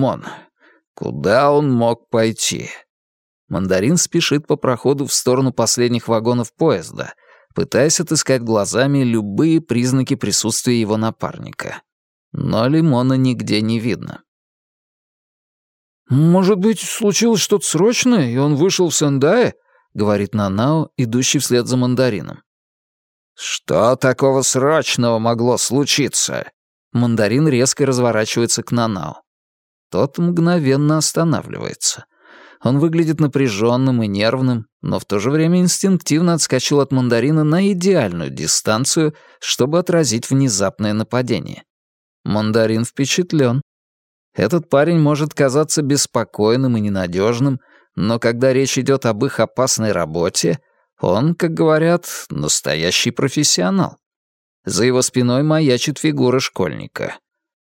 же лимон? Куда он мог пойти?» Мандарин спешит по проходу в сторону последних вагонов поезда, пытаясь отыскать глазами любые признаки присутствия его напарника. Но лимона нигде не видно. «Может быть, случилось что-то срочное, и он вышел в Сендае?» — говорит Нанао, идущий вслед за мандарином. «Что такого срочного могло случиться?» Мандарин резко разворачивается к Нанао. Тот мгновенно останавливается. Он выглядит напряженным и нервным, но в то же время инстинктивно отскочил от мандарина на идеальную дистанцию, чтобы отразить внезапное нападение. Мандарин впечатлен. Этот парень может казаться беспокойным и ненадежным, но когда речь идет об их опасной работе, он, как говорят, настоящий профессионал. За его спиной маячит фигура школьника.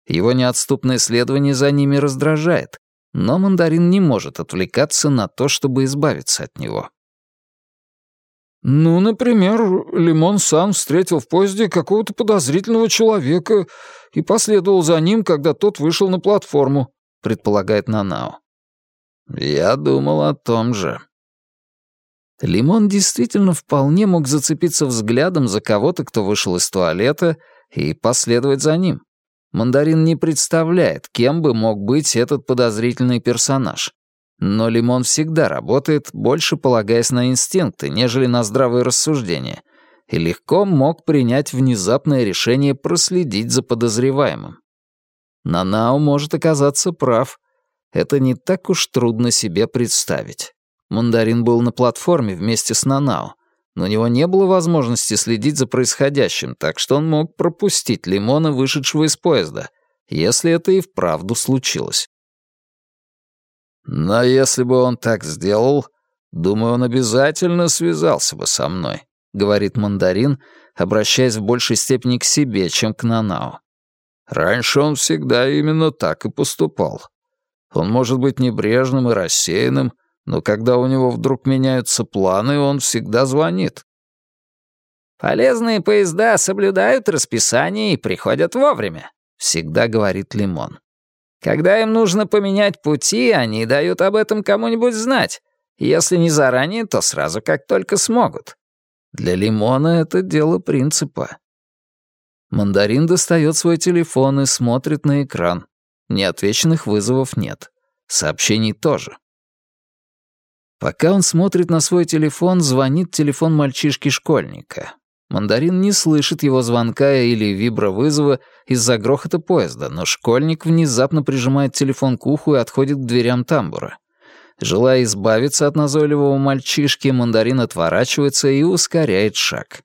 Его неотступное следование за ними раздражает, но мандарин не может отвлекаться на то, чтобы избавиться от него. «Ну, например, Лимон сам встретил в поезде какого-то подозрительного человека и последовал за ним, когда тот вышел на платформу», — предполагает Нанао. «Я думал о том же». Лимон действительно вполне мог зацепиться взглядом за кого-то, кто вышел из туалета, и последовать за ним. Мандарин не представляет, кем бы мог быть этот подозрительный персонаж. Но Лимон всегда работает, больше полагаясь на инстинкты, нежели на здравые рассуждения, и легко мог принять внезапное решение проследить за подозреваемым. Нанао может оказаться прав. Это не так уж трудно себе представить. Мандарин был на платформе вместе с Нанао, но у него не было возможности следить за происходящим, так что он мог пропустить Лимона, вышедшего из поезда, если это и вправду случилось. Но если бы он так сделал, думаю, он обязательно связался бы со мной, говорит мандарин, обращаясь в большей степени к себе, чем к Нанао. Раньше он всегда именно так и поступал. Он может быть небрежным и рассеянным, но когда у него вдруг меняются планы, он всегда звонит. «Полезные поезда соблюдают расписание и приходят вовремя», — всегда говорит Лимон. «Когда им нужно поменять пути, они дают об этом кому-нибудь знать. Если не заранее, то сразу, как только смогут». Для Лимона это дело принципа. Мандарин достает свой телефон и смотрит на экран. Неотвеченных вызовов нет. Сообщений тоже. Пока он смотрит на свой телефон, звонит телефон мальчишки-школьника. Мандарин не слышит его звонка или вибровызова из-за грохота поезда, но школьник внезапно прижимает телефон к уху и отходит к дверям тамбура. Желая избавиться от назойливого мальчишки, мандарин отворачивается и ускоряет шаг.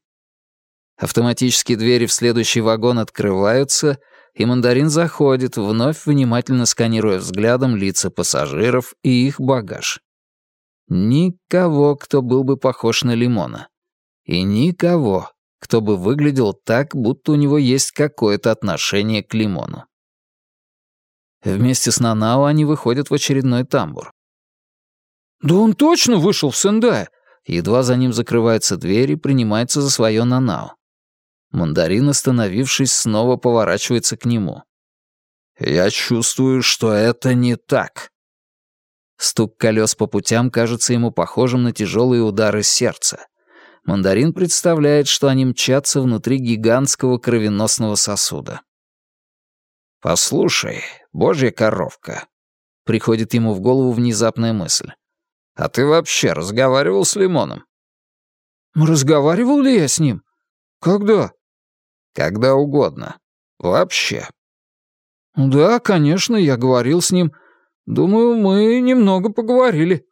Автоматические двери в следующий вагон открываются, и мандарин заходит, вновь внимательно сканируя взглядом лица пассажиров и их багаж. Никого, кто был бы похож на Лимона. И никого, кто бы выглядел так, будто у него есть какое-то отношение к Лимону. Вместе с Нанао они выходят в очередной тамбур. «Да он точно вышел в Сендае!» Едва за ним закрывается дверь и принимается за свое Нанао. Мандарин, остановившись, снова поворачивается к нему. «Я чувствую, что это не так», Стук колес по путям кажется ему похожим на тяжелые удары сердца. Мандарин представляет, что они мчатся внутри гигантского кровеносного сосуда. «Послушай, божья коровка», — приходит ему в голову внезапная мысль. «А ты вообще разговаривал с Лимоном?» «Разговаривал ли я с ним? Когда?» «Когда угодно. Вообще». «Да, конечно, я говорил с ним, Думаю, мы немного поговорили».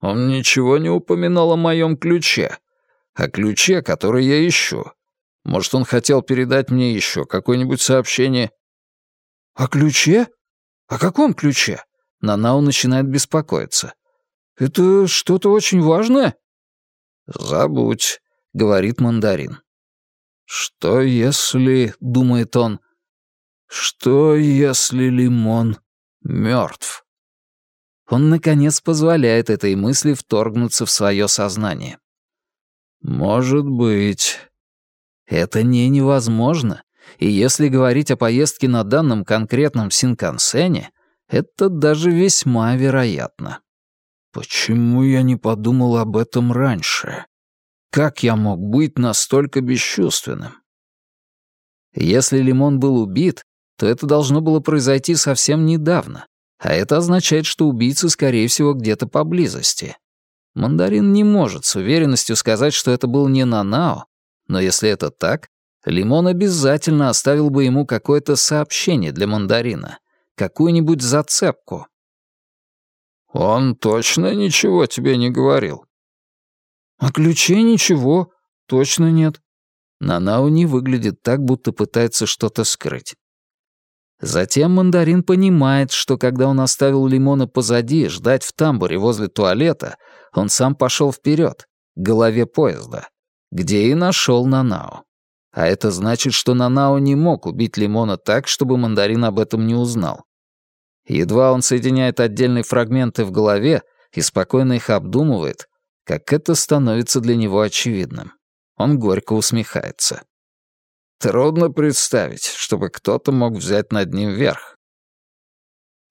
Он ничего не упоминал о моем ключе. О ключе, который я ищу. Может, он хотел передать мне еще какое-нибудь сообщение? «О ключе? О каком ключе?» Нанау начинает беспокоиться. «Это что-то очень важное?» «Забудь», — говорит мандарин. «Что если...» — думает он. «Что если лимон мертв. Он, наконец, позволяет этой мысли вторгнуться в свое сознание. Может быть. Это не невозможно. И если говорить о поездке на данном конкретном Синкансене, это даже весьма вероятно. Почему я не подумал об этом раньше? Как я мог быть настолько бесчувственным? Если Лимон был убит, то это должно было произойти совсем недавно, а это означает, что убийца, скорее всего, где-то поблизости. Мандарин не может с уверенностью сказать, что это был не Нанао, но если это так, Лимон обязательно оставил бы ему какое-то сообщение для Мандарина, какую-нибудь зацепку. «Он точно ничего тебе не говорил?» «О ключе ничего, точно нет». Нанао не выглядит так, будто пытается что-то скрыть. Затем мандарин понимает, что когда он оставил Лимона позади, ждать в тамбуре возле туалета, он сам пошел вперед, к голове поезда, где и нашел Нанао. А это значит, что Нанао не мог убить Лимона так, чтобы мандарин об этом не узнал. Едва он соединяет отдельные фрагменты в голове и спокойно их обдумывает, как это становится для него очевидным. Он горько усмехается. Трудно представить, чтобы кто-то мог взять над ним верх.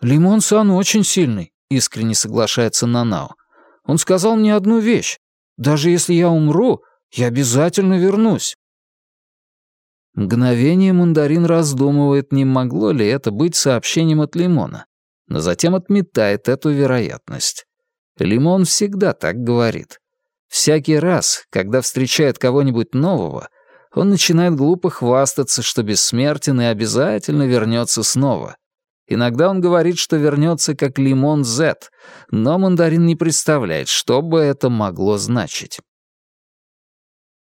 «Лимон-сан очень сильный», — искренне соглашается Нанао. «Он сказал мне одну вещь. Даже если я умру, я обязательно вернусь». Мгновение мандарин раздумывает, не могло ли это быть сообщением от Лимона, но затем отметает эту вероятность. Лимон всегда так говорит. Всякий раз, когда встречает кого-нибудь нового, он начинает глупо хвастаться, что бессмертен и обязательно вернется снова. Иногда он говорит, что вернется как Лимон Зет, но мандарин не представляет, что бы это могло значить.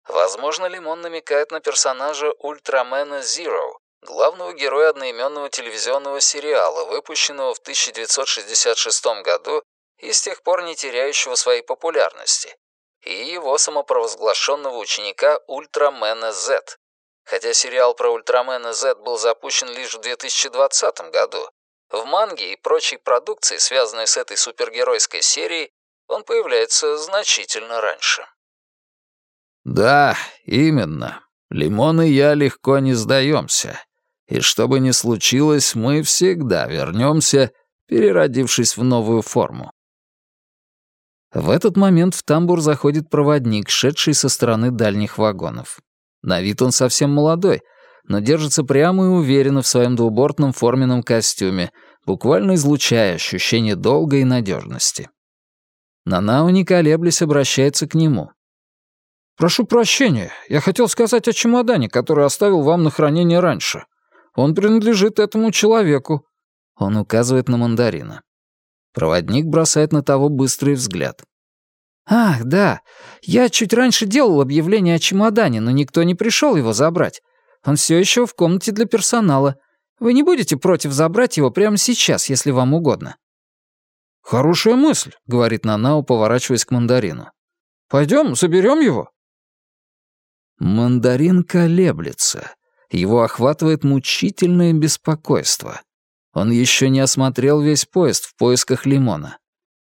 Возможно, Лимон намекает на персонажа Ультрамена Зиро, главного героя одноименного телевизионного сериала, выпущенного в 1966 году и с тех пор не теряющего своей популярности, и его самопровозглашенного ученика Ультрамена Z. Хотя сериал про Ультрамена Z был запущен лишь в 2020 году, в манге и прочей продукции, связанной с этой супергеройской серией, он появляется значительно раньше. «Да, именно. Лимон и я легко не сдаемся. И что бы ни случилось, мы всегда вернемся, переродившись в новую форму. В этот момент в тамбур заходит проводник, шедший со стороны дальних вагонов. На вид он совсем молодой, но держится прямо и уверенно в своем двубортном форменном костюме, буквально излучая ощущение долга и надежности. Нанао, не колеблясь, обращается к нему. «Прошу прощения, я хотел сказать о чемодане, который оставил вам на хранение раньше. Он принадлежит этому человеку». Он указывает на мандарина. Проводник бросает на того быстрый взгляд. «Ах, да. Я чуть раньше делал объявление о чемодане, но никто не пришел его забрать. Он все еще в комнате для персонала. Вы не будете против забрать его прямо сейчас, если вам угодно?» «Хорошая мысль», — говорит Нанао, поворачиваясь к мандарину. «Пойдем, заберем его». Мандарин колеблется. Его охватывает мучительное беспокойство. Он еще не осмотрел весь поезд в поисках лимона.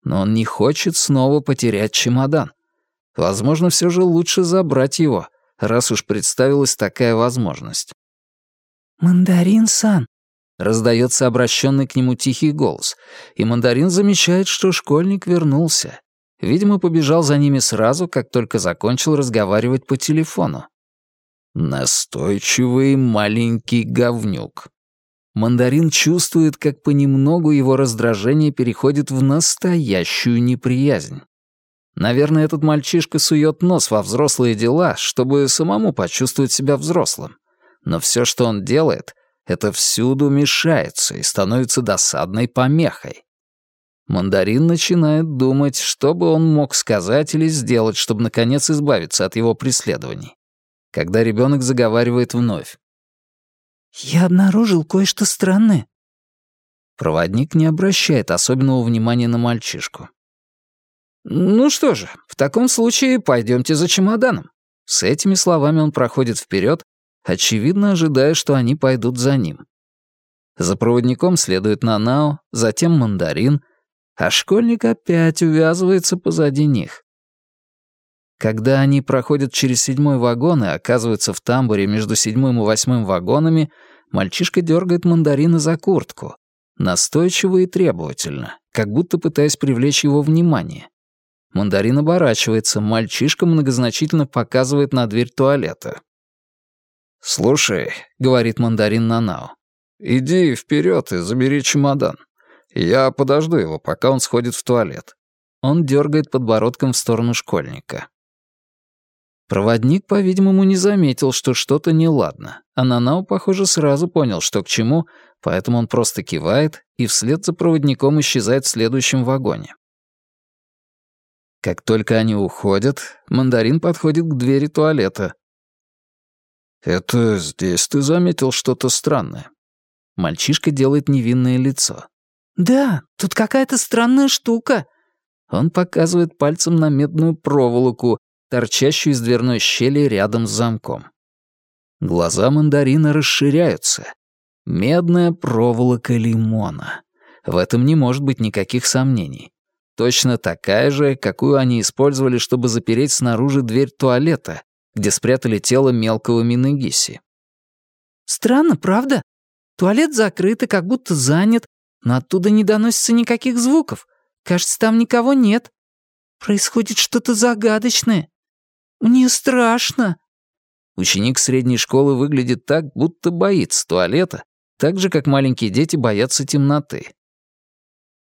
Но он не хочет снова потерять чемодан. Возможно, все же лучше забрать его, раз уж представилась такая возможность. «Мандарин-сан», — раздается обращенный к нему тихий голос, и мандарин замечает, что школьник вернулся. Видимо, побежал за ними сразу, как только закончил разговаривать по телефону. Настойчивый маленький говнюк. Мандарин чувствует, как понемногу его раздражение переходит в настоящую неприязнь. Наверное, этот мальчишка сует нос во взрослые дела, чтобы самому почувствовать себя взрослым. Но все, что он делает, это всюду мешается и становится досадной помехой. Мандарин начинает думать, что бы он мог сказать или сделать, чтобы наконец избавиться от его преследований. Когда ребенок заговаривает вновь. «Я обнаружил кое-что странное». Проводник не обращает особенного внимания на мальчишку. «Ну что же, в таком случае пойдемте за чемоданом». С этими словами он проходит вперед, очевидно ожидая, что они пойдут за ним. За проводником следует Нанао, затем Мандарин, а школьник опять увязывается позади них. Когда они проходят через седьмой вагон и оказываются в тамбуре между седьмым и восьмым вагонами, мальчишка дергает мандарина за куртку. Настойчиво и требовательно, как будто пытаясь привлечь его внимание. Мандарин оборачивается, мальчишка многозначительно показывает на дверь туалета. «Слушай», — говорит мандарин Нанао, — «иди вперед и забери чемодан. Я подожду его, пока он сходит в туалет». Он дергает подбородком в сторону школьника. Проводник, по-видимому, не заметил, что что-то неладно, а похоже, сразу понял, что к чему, поэтому он просто кивает и вслед за проводником исчезает в следующем вагоне. Как только они уходят, мандарин подходит к двери туалета. «Это здесь ты заметил что-то странное?» Мальчишка делает невинное лицо. «Да, тут какая-то странная штука». Он показывает пальцем на медную проволоку, торчащую из дверной щели рядом с замком. Глаза мандарина расширяются. Медная проволока лимона. В этом не может быть никаких сомнений. Точно такая же, какую они использовали, чтобы запереть снаружи дверь туалета, где спрятали тело мелкого Минагиси. «Странно, правда? Туалет закрыт и как будто занят, но оттуда не доносится никаких звуков. Кажется, там никого нет. Происходит что-то загадочное. Мне страшно». Ученик средней школы выглядит так, будто боится туалета, так же, как маленькие дети боятся темноты.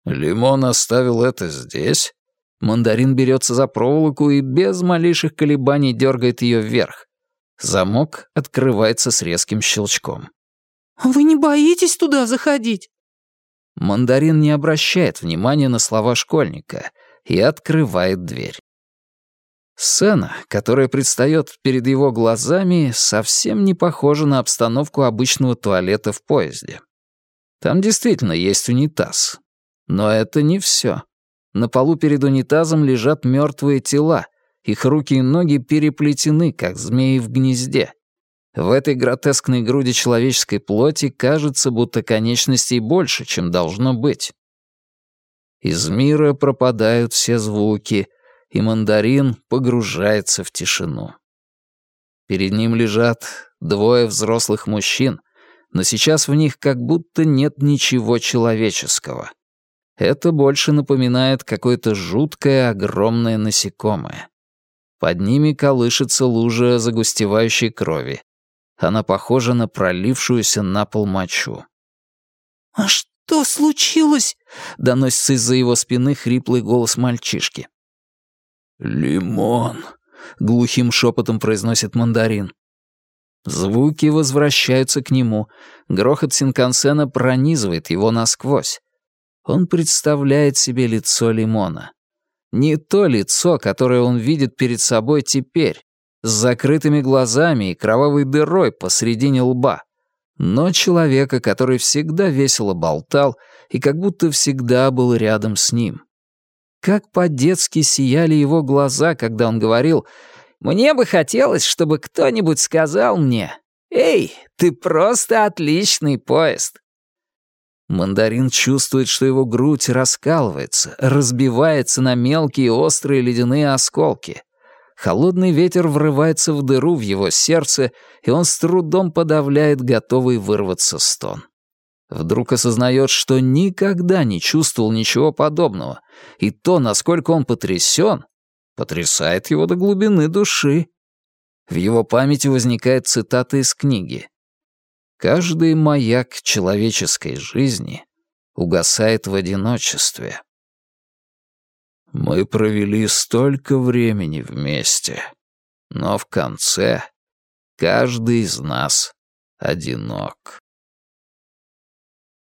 «Лимон оставил это здесь?» Мандарин берется за проволоку и без малейших колебаний дергает ее вверх. Замок открывается с резким щелчком. «Вы не боитесь туда заходить?» Мандарин не обращает внимания на слова школьника и открывает дверь. Сцена, которая предстает перед его глазами, совсем не похожа на обстановку обычного туалета в поезде. Там действительно есть унитаз. Но это не все. На полу перед унитазом лежат мертвые тела. Их руки и ноги переплетены, как змеи в гнезде. В этой гротескной груди человеческой плоти кажется, будто конечностей больше, чем должно быть. Из мира пропадают все звуки — и мандарин погружается в тишину. Перед ним лежат двое взрослых мужчин, но сейчас в них как будто нет ничего человеческого. Это больше напоминает какое-то жуткое огромное насекомое. Под ними колышется лужа загустевающей крови. Она похожа на пролившуюся на пол мочу. «А что случилось?» — доносится из-за его спины хриплый голос мальчишки. «Лимон», — глухим шепотом произносит мандарин. Звуки возвращаются к нему. Грохот Синкансена пронизывает его насквозь. Он представляет себе лицо Лимона. Не то лицо, которое он видит перед собой теперь, с закрытыми глазами и кровавой дырой посредине лба, но человека, который всегда весело болтал и как будто всегда был рядом с ним. Как по-детски сияли его глаза, когда он говорил «Мне бы хотелось, чтобы кто-нибудь сказал мне, «Эй, ты просто отличный поезд!» Мандарин чувствует, что его грудь раскалывается, разбивается на мелкие острые ледяные осколки. Холодный ветер врывается в дыру в его сердце, и он с трудом подавляет готовый вырваться стон. Вдруг осознает, что никогда не чувствовал ничего подобного, и то, насколько он потрясен, потрясает его до глубины души. В его памяти возникает цитата из книги. «Каждый маяк человеческой жизни угасает в одиночестве». Мы провели столько времени вместе, но в конце каждый из нас одинок.